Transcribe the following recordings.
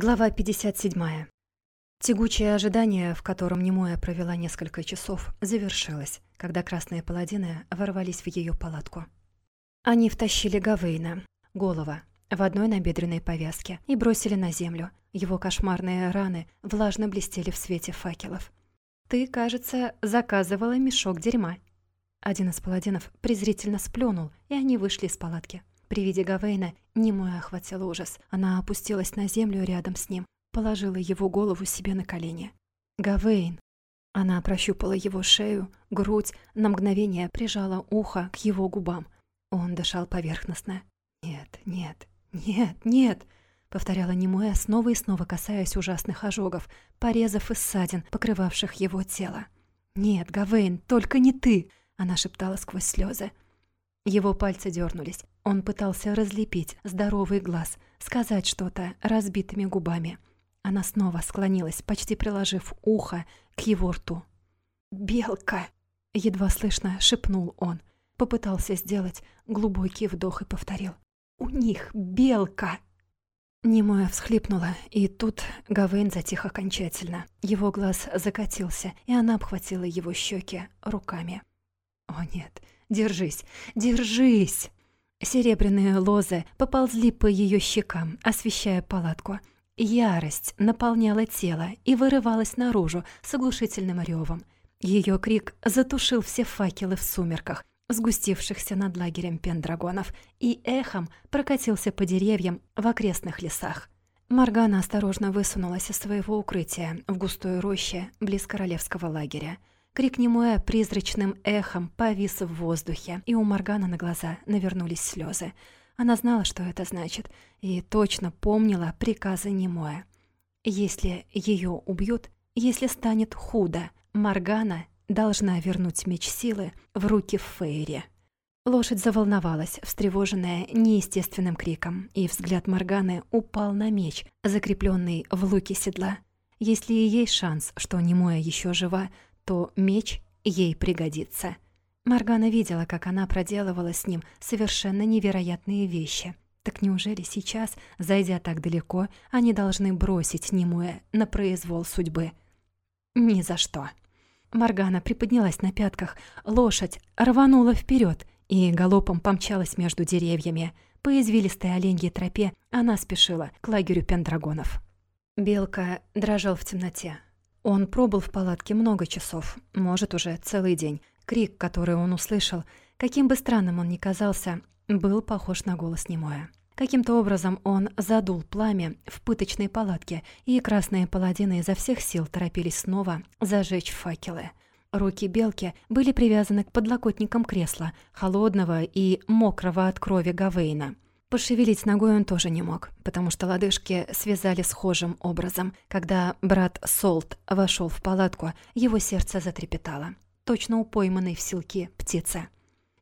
Глава 57. Тягучее ожидание, в котором Немоя провела несколько часов, завершилось, когда красные паладины ворвались в ее палатку. Они втащили Гавейна, голова, в одной набедренной повязке и бросили на землю. Его кошмарные раны влажно блестели в свете факелов. «Ты, кажется, заказывала мешок дерьма». Один из паладинов презрительно сплюнул, и они вышли из палатки. При виде Гавейна немой охватил ужас. Она опустилась на землю рядом с ним, положила его голову себе на колени. «Гавейн!» Она прощупала его шею, грудь, на мгновение прижала ухо к его губам. Он дышал поверхностно. «Нет, нет, нет, нет!» — повторяла Немоя, снова и снова касаясь ужасных ожогов, порезов и ссадин, покрывавших его тело. «Нет, Гавейн, только не ты!» — она шептала сквозь слезы. Его пальцы дернулись. Он пытался разлепить здоровый глаз, сказать что-то разбитыми губами. Она снова склонилась, почти приложив ухо к его рту. «Белка!» — едва слышно шепнул он. Попытался сделать глубокий вдох и повторил. «У них белка!» Немоя всхлипнула, и тут Гавейн затих окончательно. Его глаз закатился, и она обхватила его щеки руками. «О нет, держись, держись!» Серебряные лозы поползли по ее щекам, освещая палатку. Ярость наполняла тело и вырывалась наружу с оглушительным ревом. Ее крик затушил все факелы в сумерках, сгустившихся над лагерем пендрагонов, и эхом прокатился по деревьям в окрестных лесах. Маргана осторожно высунулась из своего укрытия в густой роще близ королевского лагеря. Крик Немуэ призрачным эхом повис в воздухе, и у Моргана на глаза навернулись слезы. Она знала, что это значит, и точно помнила приказы Немуэ. Если ее убьют, если станет худо, Моргана должна вернуть меч силы в руки Фейри. Лошадь заволновалась, встревоженная неестественным криком, и взгляд Морганы упал на меч, закрепленный в луке седла. Если и есть шанс, что Немоя еще жива, то меч ей пригодится. Маргана видела, как она проделывала с ним совершенно невероятные вещи. Так неужели сейчас, зайдя так далеко, они должны бросить Нимуэ на произвол судьбы? Ни за что. Маргана приподнялась на пятках, лошадь рванула вперед и галопом помчалась между деревьями. По извилистой оленьей тропе она спешила к лагерю пендрагонов. Белка дрожал в темноте. Он пробыл в палатке много часов, может, уже целый день. Крик, который он услышал, каким бы странным он ни казался, был похож на голос Немоя. Каким-то образом он задул пламя в пыточной палатке, и красные паладины изо всех сил торопились снова зажечь факелы. Руки белки были привязаны к подлокотникам кресла, холодного и мокрого от крови Гавейна — Пошевелить ногой он тоже не мог, потому что лодыжки связали схожим образом. Когда брат Солт вошел в палатку, его сердце затрепетало. Точно у пойманной в силке птицы.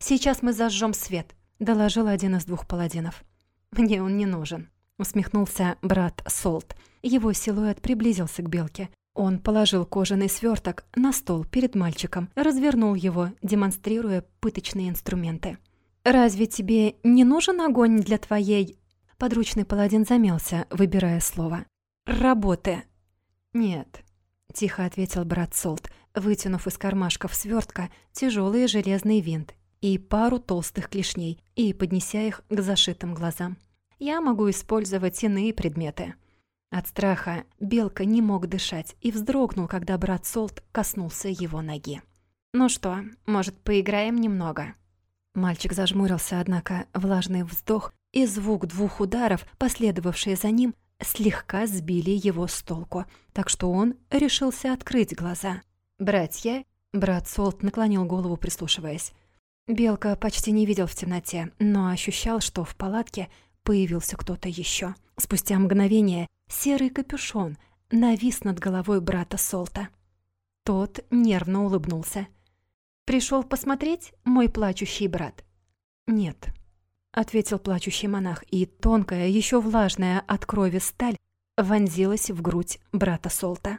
«Сейчас мы зажжем свет», — доложил один из двух паладинов. «Мне он не нужен», — усмехнулся брат Солт. Его силуэт приблизился к белке. Он положил кожаный сверток на стол перед мальчиком, развернул его, демонстрируя пыточные инструменты. «Разве тебе не нужен огонь для твоей...» Подручный паладин замялся, выбирая слово. «Работы». «Нет», — тихо ответил брат Солт, вытянув из кармашков свертка тяжелый железный винт и пару толстых клешней и поднеся их к зашитым глазам. «Я могу использовать иные предметы». От страха Белка не мог дышать и вздрогнул, когда брат Солт коснулся его ноги. «Ну что, может, поиграем немного?» Мальчик зажмурился, однако влажный вздох и звук двух ударов, последовавшие за ним, слегка сбили его с толку, так что он решился открыть глаза. «Братья?» Брат Солт наклонил голову, прислушиваясь. Белка почти не видел в темноте, но ощущал, что в палатке появился кто-то еще. Спустя мгновение серый капюшон навис над головой брата Солта. Тот нервно улыбнулся. Пришел посмотреть, мой плачущий брат?» «Нет», — ответил плачущий монах, и тонкая, еще влажная от крови сталь вонзилась в грудь брата Солта.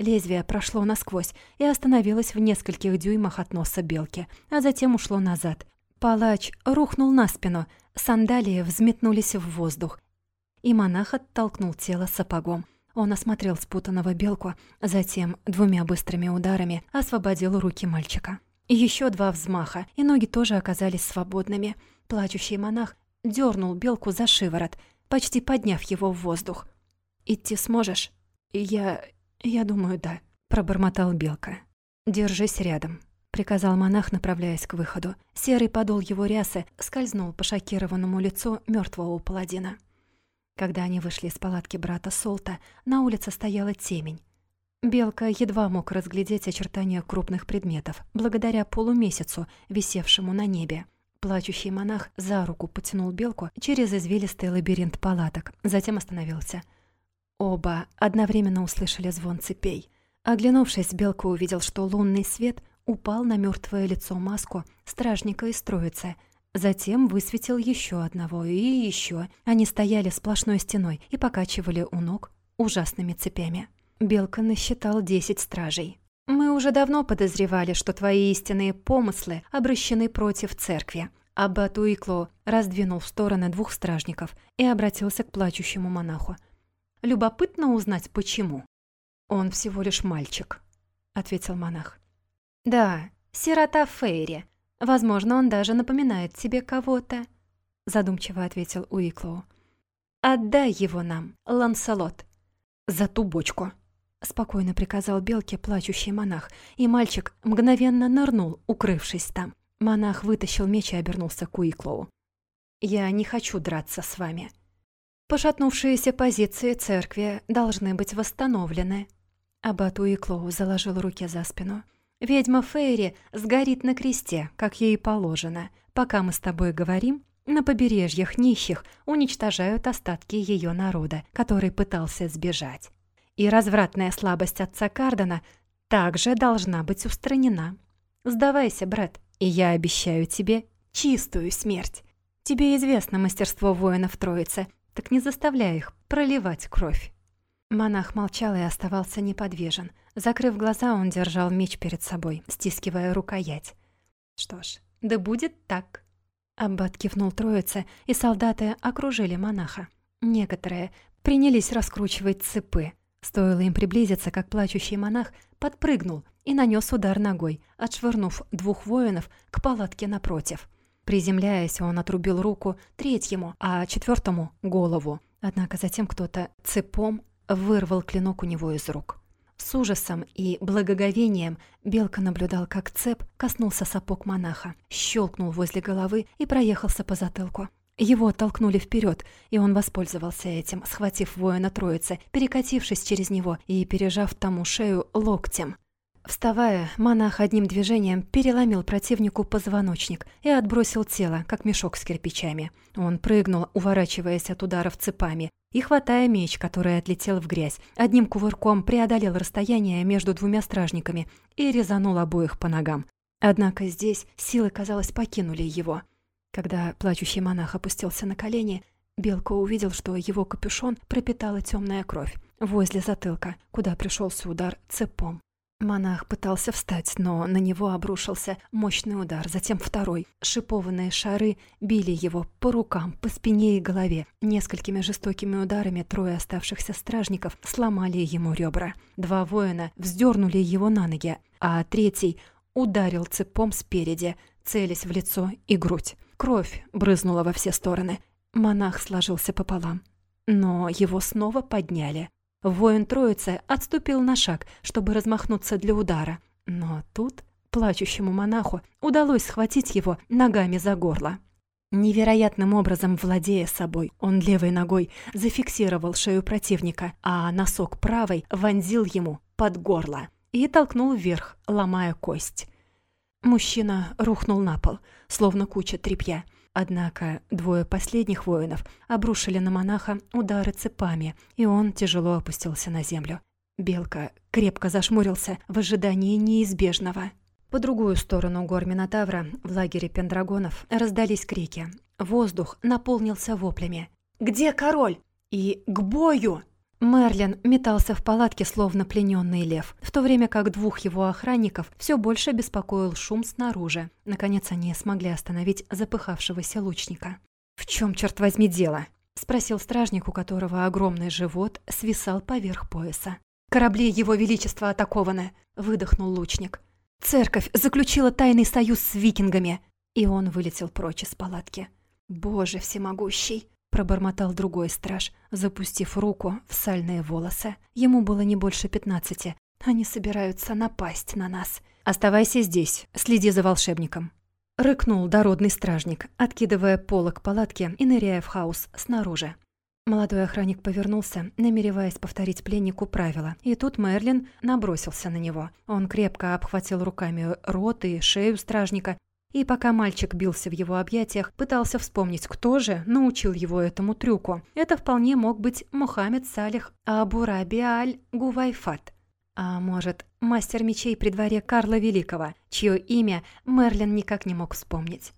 Лезвие прошло насквозь и остановилось в нескольких дюймах от носа белки, а затем ушло назад. Палач рухнул на спину, сандалии взметнулись в воздух. и монах оттолкнул тело сапогом. Он осмотрел спутанного белку, затем двумя быстрыми ударами освободил руки мальчика. Еще два взмаха, и ноги тоже оказались свободными. Плачущий монах дернул белку за шиворот, почти подняв его в воздух. «Идти сможешь?» «Я... я думаю, да», — пробормотал белка. «Держись рядом», — приказал монах, направляясь к выходу. Серый подол его рясы скользнул по шокированному лицу мертвого паладина. Когда они вышли из палатки брата Солта, на улице стояла темень. Белка едва мог разглядеть очертания крупных предметов, благодаря полумесяцу, висевшему на небе. Плачущий монах за руку потянул белку через извилистый лабиринт палаток, затем остановился. Оба одновременно услышали звон цепей. Оглянувшись, Белка увидел, что лунный свет упал на мертвое лицо маску стражника из троицы. Затем высветил еще одного и еще. Они стояли сплошной стеной и покачивали у ног ужасными цепями. Белка насчитал десять стражей. «Мы уже давно подозревали, что твои истинные помыслы обращены против церкви». Аббат Уикло раздвинул в стороны двух стражников и обратился к плачущему монаху. «Любопытно узнать, почему». «Он всего лишь мальчик», — ответил монах. «Да, сирота Фейри. Возможно, он даже напоминает тебе кого-то», — задумчиво ответил Уиклоу. «Отдай его нам, Ланселот». «За ту бочку», — спокойно приказал Белке плачущий монах, и мальчик мгновенно нырнул, укрывшись там. Монах вытащил меч и обернулся к Уиклоу. «Я не хочу драться с вами», Пошатнувшиеся позиции церкви должны быть восстановлены. Аббат Уиклоу заложил руки за спину. «Ведьма Фейри сгорит на кресте, как ей положено. Пока мы с тобой говорим, на побережьях нищих уничтожают остатки ее народа, который пытался сбежать. И развратная слабость отца Кардена также должна быть устранена. Сдавайся, брат, и я обещаю тебе чистую смерть. Тебе известно мастерство воинов Троицы, так не заставляй их проливать кровь. Монах молчал и оставался неподвижен. Закрыв глаза, он держал меч перед собой, стискивая рукоять. «Что ж, да будет так». Аббат кивнул троице, и солдаты окружили монаха. Некоторые принялись раскручивать цепы. Стоило им приблизиться, как плачущий монах подпрыгнул и нанес удар ногой, отшвырнув двух воинов к палатке напротив. Приземляясь, он отрубил руку третьему, а четвертому — голову. Однако затем кто-то цепом вырвал клинок у него из рук. С ужасом и благоговением Белка наблюдал, как цеп коснулся сапог монаха, щелкнул возле головы и проехался по затылку. Его толкнули вперед, и он воспользовался этим, схватив воина троицы, перекатившись через него и пережав тому шею локтем. Вставая, монах одним движением переломил противнику позвоночник и отбросил тело, как мешок с кирпичами. Он прыгнул, уворачиваясь от ударов цепами, и, хватая меч, который отлетел в грязь, одним кувырком преодолел расстояние между двумя стражниками и резанул обоих по ногам. Однако здесь силы, казалось, покинули его. Когда плачущий монах опустился на колени, Белка увидел, что его капюшон пропитала темная кровь возле затылка, куда пришелся удар цепом. Монах пытался встать, но на него обрушился мощный удар, затем второй. Шипованные шары били его по рукам, по спине и голове. Несколькими жестокими ударами трое оставшихся стражников сломали ему ребра. Два воина вздернули его на ноги, а третий ударил цепом спереди, целясь в лицо и грудь. Кровь брызнула во все стороны. Монах сложился пополам. Но его снова подняли. Воин троицы отступил на шаг, чтобы размахнуться для удара. Но тут плачущему монаху удалось схватить его ногами за горло. Невероятным образом владея собой, он левой ногой зафиксировал шею противника, а носок правой вонзил ему под горло и толкнул вверх, ломая кость. Мужчина рухнул на пол, словно куча тряпья. Однако двое последних воинов обрушили на монаха удары цепами, и он тяжело опустился на землю. Белка крепко зашмурился в ожидании неизбежного. По другую сторону гор Минотавра, в лагере пендрагонов, раздались крики. Воздух наполнился воплями. «Где король?» и «К бою!» Мерлин метался в палатке, словно плененный лев, в то время как двух его охранников все больше беспокоил шум снаружи. Наконец они смогли остановить запыхавшегося лучника. «В чем, черт возьми, дело?» — спросил стражник, у которого огромный живот свисал поверх пояса. «Корабли Его Величества атакованы!» — выдохнул лучник. «Церковь заключила тайный союз с викингами!» И он вылетел прочь из палатки. «Боже всемогущий!» — пробормотал другой страж, запустив руку в сальные волосы. Ему было не больше пятнадцати. Они собираются напасть на нас. «Оставайся здесь, следи за волшебником», Рыкнул дородный стражник, откидывая полок палатки и ныряя в хаос снаружи. Молодой охранник повернулся, намереваясь повторить пленнику правила, и тут Мерлин набросился на него. Он крепко обхватил руками рот и шею стражника, и пока мальчик бился в его объятиях, пытался вспомнить, кто же научил его этому трюку. Это вполне мог быть Мухаммед Салих Абураби Аль-Гувайфат. А может, мастер мечей при дворе Карла Великого, чье имя Мерлин никак не мог вспомнить.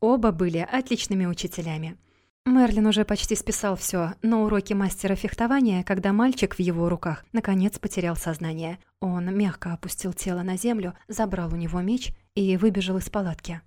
Оба были отличными учителями. Мерлин уже почти списал все на уроке мастера фехтования, когда мальчик в его руках наконец потерял сознание. Он мягко опустил тело на землю, забрал у него меч и выбежал из палатки.